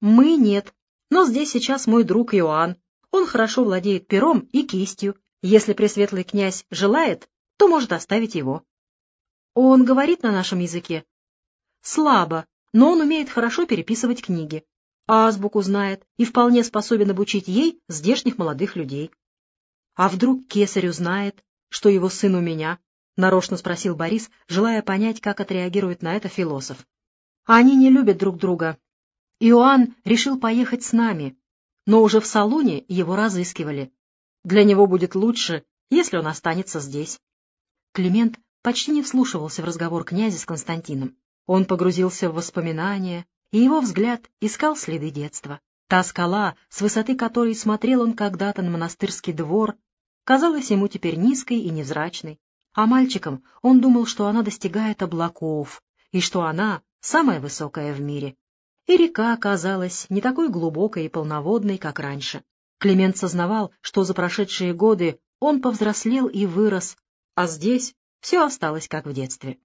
Мы нет. Но здесь сейчас мой друг Иоанн. Он хорошо владеет пером и кистью. Если пресветлый князь желает, то может оставить его. Он говорит на нашем языке? Слабо, но он умеет хорошо переписывать книги. Азбуку знает и вполне способен обучить ей здешних молодых людей. А вдруг кесарю знает, что его сын у меня? Нарочно спросил Борис, желая понять, как отреагирует на это философ. Они не любят друг друга. Иоанн решил поехать с нами, но уже в салоне его разыскивали. Для него будет лучше, если он останется здесь. Климент почти не вслушивался в разговор князя с Константином. Он погрузился в воспоминания, и его взгляд искал следы детства. Та скала, с высоты которой смотрел он когда-то на монастырский двор, казалась ему теперь низкой и невзрачной, а мальчиком он думал, что она достигает облаков, и что она самая высокая в мире. И река оказалась не такой глубокой и полноводной, как раньше. Климент сознавал, что за прошедшие годы он повзрослел и вырос, а здесь все осталось как в детстве.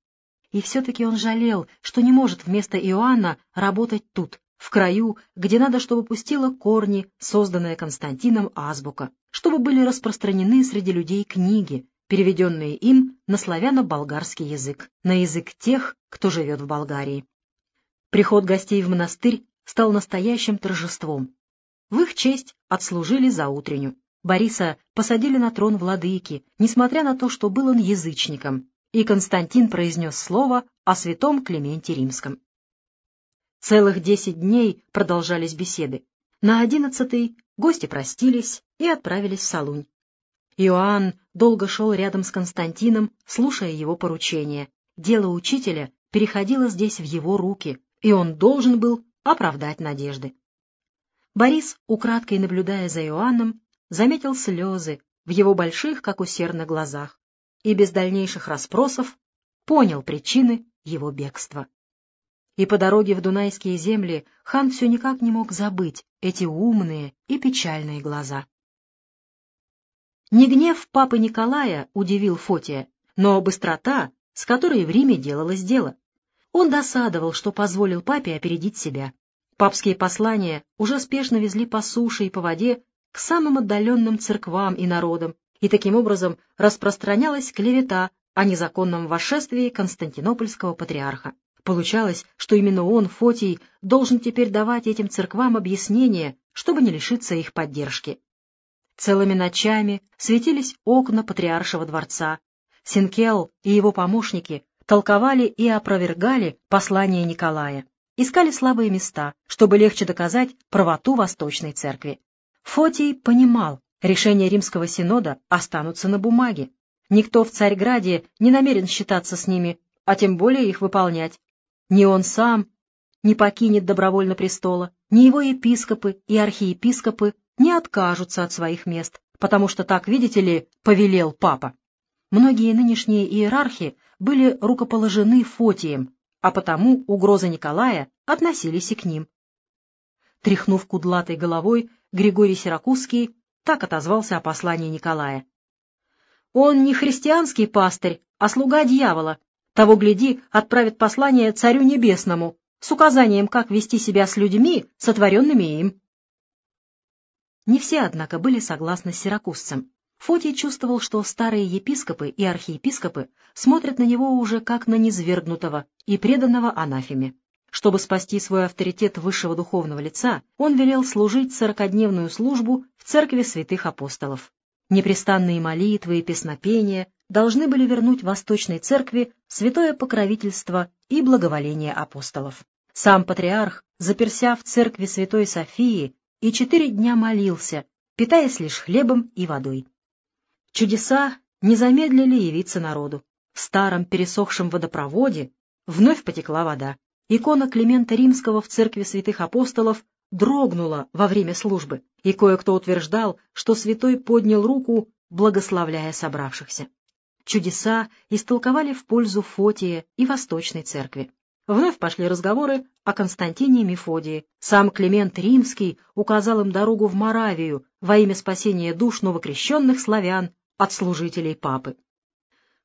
И все-таки он жалел, что не может вместо Иоанна работать тут, в краю, где надо, чтобы пустила корни, созданная Константином азбука, чтобы были распространены среди людей книги, переведенные им на славяно-болгарский язык, на язык тех, кто живет в Болгарии. Приход гостей в монастырь стал настоящим торжеством. В их честь отслужили за утренню. Бориса посадили на трон владыки, несмотря на то, что был он язычником, и Константин произнес слово о святом Клименте Римском. Целых десять дней продолжались беседы. На одиннадцатый гости простились и отправились в Салунь. Иоанн долго шел рядом с Константином, слушая его поручения. Дело учителя переходило здесь в его руки, и он должен был оправдать надежды. Борис, украдкой наблюдая за Иоанном, заметил слезы в его больших, как у серна, глазах и без дальнейших расспросов понял причины его бегства. И по дороге в Дунайские земли хан все никак не мог забыть эти умные и печальные глаза. Не гнев папы Николая удивил Фотия, но быстрота, с которой в Риме делалось дело. Он досадовал, что позволил папе опередить себя. Папские послания уже спешно везли по суше и по воде к самым отдаленным церквам и народам, и таким образом распространялась клевета о незаконном восшествии Константинопольского патриарха. Получалось, что именно он, Фотий, должен теперь давать этим церквам объяснения, чтобы не лишиться их поддержки. Целыми ночами светились окна патриаршего дворца. Синкел и его помощники толковали и опровергали послание Николая, искали слабые места, чтобы легче доказать правоту Восточной Церкви. Фотий понимал, Решения Римского Синода останутся на бумаге. Никто в Царьграде не намерен считаться с ними, а тем более их выполнять. Ни он сам не покинет добровольно престола, ни его епископы и архиепископы не откажутся от своих мест, потому что так, видите ли, повелел папа. Многие нынешние иерархи были рукоположены Фотием, а потому угрозы Николая относились и к ним. Тряхнув кудлатой головой, Григорий Сиракузский так отозвался о послании Николая. «Он не христианский пастырь, а слуга дьявола. Того, гляди, отправит послание Царю Небесному с указанием, как вести себя с людьми, сотворенными им». Не все, однако, были согласны с сиракузцем. Фотий чувствовал, что старые епископы и архиепископы смотрят на него уже как на низвергнутого и преданного анафеме. Чтобы спасти свой авторитет высшего духовного лица, он велел служить сорокодневную службу в церкви святых апостолов. Непрестанные молитвы и песнопения должны были вернуть Восточной Церкви святое покровительство и благоволение апостолов. Сам патриарх, заперся в церкви Святой Софии, и четыре дня молился, питаясь лишь хлебом и водой. Чудеса не замедлили явиться народу. В старом пересохшем водопроводе вновь потекла вода. Икона Климента Римского в церкви святых апостолов дрогнула во время службы, и кое-кто утверждал, что святой поднял руку, благословляя собравшихся. Чудеса истолковали в пользу Фотия и Восточной церкви. Вновь пошли разговоры о Константине Мефодии. Сам Климент Римский указал им дорогу в Моравию во имя спасения душ новокрещенных славян от служителей папы.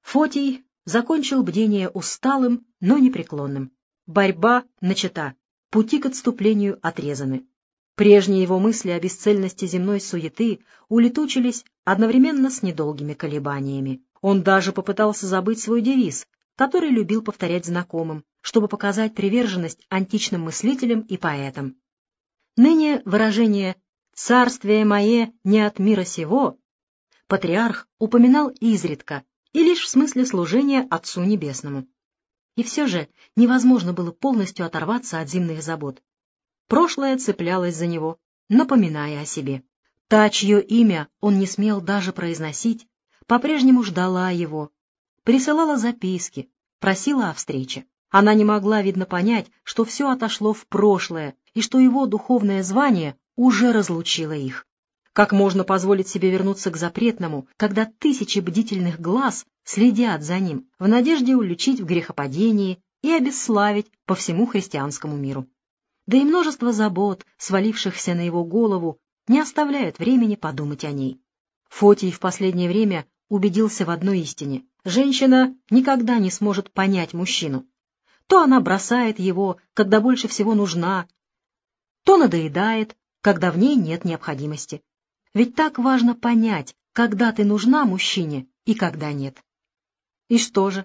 Фотий закончил бдение усталым, но непреклонным. Борьба начата. пути к отступлению отрезаны. Прежние его мысли о бесцельности земной суеты улетучились одновременно с недолгими колебаниями. Он даже попытался забыть свой девиз, который любил повторять знакомым, чтобы показать приверженность античным мыслителям и поэтам. Ныне выражение «царствие мое не от мира сего» патриарх упоминал изредка и лишь в смысле служения Отцу Небесному. И все же невозможно было полностью оторваться от земных забот. Прошлое цеплялось за него, напоминая о себе. Та, чье имя он не смел даже произносить, по-прежнему ждала его, присылала записки, просила о встрече. Она не могла, видно, понять, что все отошло в прошлое и что его духовное звание уже разлучило их. Как можно позволить себе вернуться к запретному, когда тысячи бдительных глаз следят за ним в надежде уличить в грехопадении и обесславить по всему христианскому миру? Да и множество забот, свалившихся на его голову, не оставляют времени подумать о ней. Фотий в последнее время убедился в одной истине. Женщина никогда не сможет понять мужчину. То она бросает его, когда больше всего нужна, то надоедает, когда в ней нет необходимости. Ведь так важно понять, когда ты нужна мужчине и когда нет. И что же?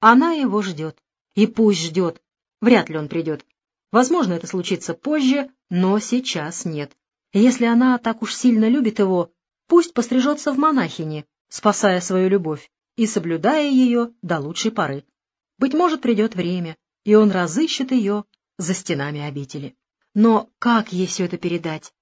Она его ждет. И пусть ждет. Вряд ли он придет. Возможно, это случится позже, но сейчас нет. Если она так уж сильно любит его, пусть пострижется в монахине, спасая свою любовь и соблюдая ее до лучшей поры. Быть может, придет время, и он разыщет ее за стенами обители. Но как ей все это передать?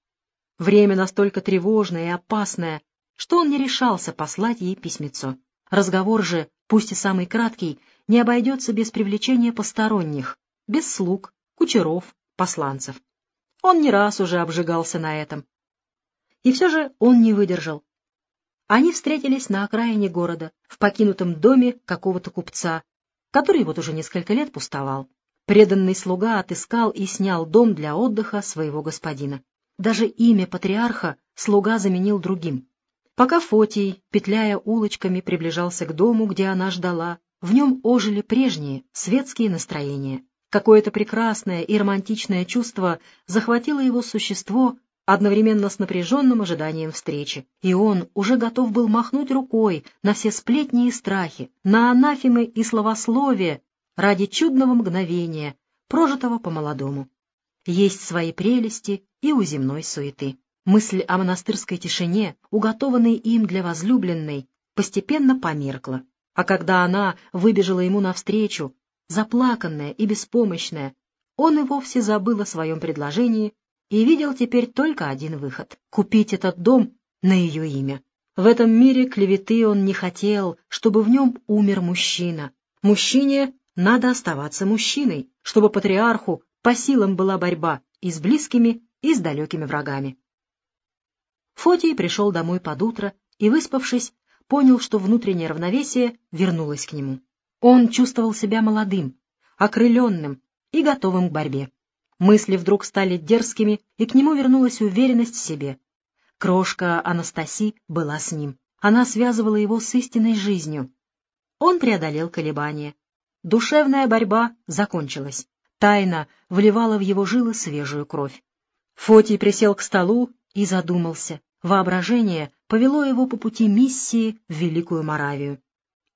Время настолько тревожное и опасное, что он не решался послать ей письмецо. Разговор же, пусть и самый краткий, не обойдется без привлечения посторонних, без слуг, кучеров, посланцев. Он не раз уже обжигался на этом. И все же он не выдержал. Они встретились на окраине города, в покинутом доме какого-то купца, который вот уже несколько лет пустовал. Преданный слуга отыскал и снял дом для отдыха своего господина. Даже имя патриарха слуга заменил другим. Пока Фотий, петляя улочками, приближался к дому, где она ждала, в нем ожили прежние светские настроения. Какое-то прекрасное и романтичное чувство захватило его существо одновременно с напряженным ожиданием встречи, и он уже готов был махнуть рукой на все сплетни и страхи, на анафемы и словословие ради чудного мгновения, прожитого по-молодому. Есть свои прелести и у земной суеты. Мысль о монастырской тишине, уготованной им для возлюбленной, постепенно померкла, а когда она выбежала ему навстречу, заплаканная и беспомощная, он и вовсе забыл о своем предложении и видел теперь только один выход — купить этот дом на ее имя. В этом мире клеветы он не хотел, чтобы в нем умер мужчина. Мужчине надо оставаться мужчиной, чтобы патриарху по силам была борьба и с близкими, и с далекими врагами. Фотий пришел домой под утро и, выспавшись, понял, что внутреннее равновесие вернулось к нему. Он чувствовал себя молодым, окрыленным и готовым к борьбе. Мысли вдруг стали дерзкими, и к нему вернулась уверенность в себе. Крошка Анастасии была с ним. Она связывала его с истинной жизнью. Он преодолел колебания. Душевная борьба закончилась. Тайна вливала в его жилы свежую кровь. Фотий присел к столу и задумался. Воображение повело его по пути миссии в Великую Моравию.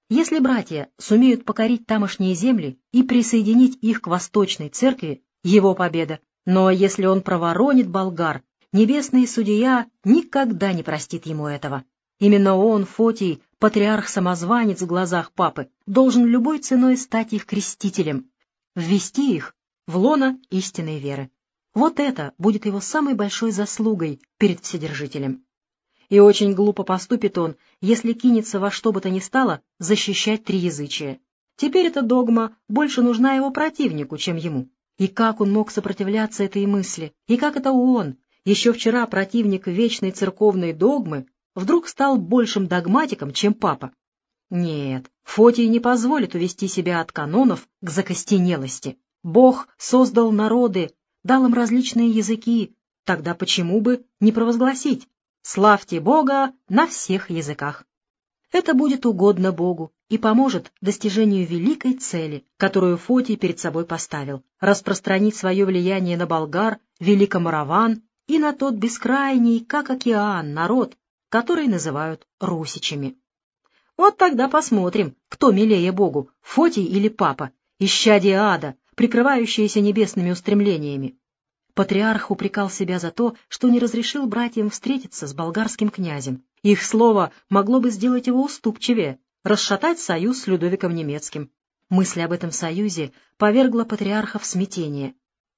Если братья сумеют покорить тамошние земли и присоединить их к Восточной Церкви, его победа. Но если он проворонит болгар, небесный судья никогда не простит ему этого. Именно он, Фотий, патриарх-самозванец в глазах папы, должен любой ценой стать их крестителем, ввести их в лоно истинной веры. Вот это будет его самой большой заслугой перед Вседержителем. И очень глупо поступит он, если кинется во что бы то ни стало защищать триязычие. Теперь эта догма больше нужна его противнику, чем ему. И как он мог сопротивляться этой мысли? И как это он, еще вчера противник вечной церковной догмы, вдруг стал большим догматиком, чем папа? Нет, Фотий не позволит увести себя от канонов к закостенелости. Бог создал народы, дал им различные языки, тогда почему бы не провозгласить «Славьте Бога на всех языках». Это будет угодно Богу и поможет достижению великой цели, которую Фотий перед собой поставил — распространить свое влияние на болгар, великомараван и на тот бескрайний, как океан, народ, который называют русичами. Вот тогда посмотрим, кто милее Богу, Фотий или Папа, исчадие ада, прикрывающиеся небесными устремлениями. Патриарх упрекал себя за то, что не разрешил братьям встретиться с болгарским князем. Их слово могло бы сделать его уступчивее, расшатать союз с Людовиком Немецким. Мысль об этом союзе повергла патриарха в смятение,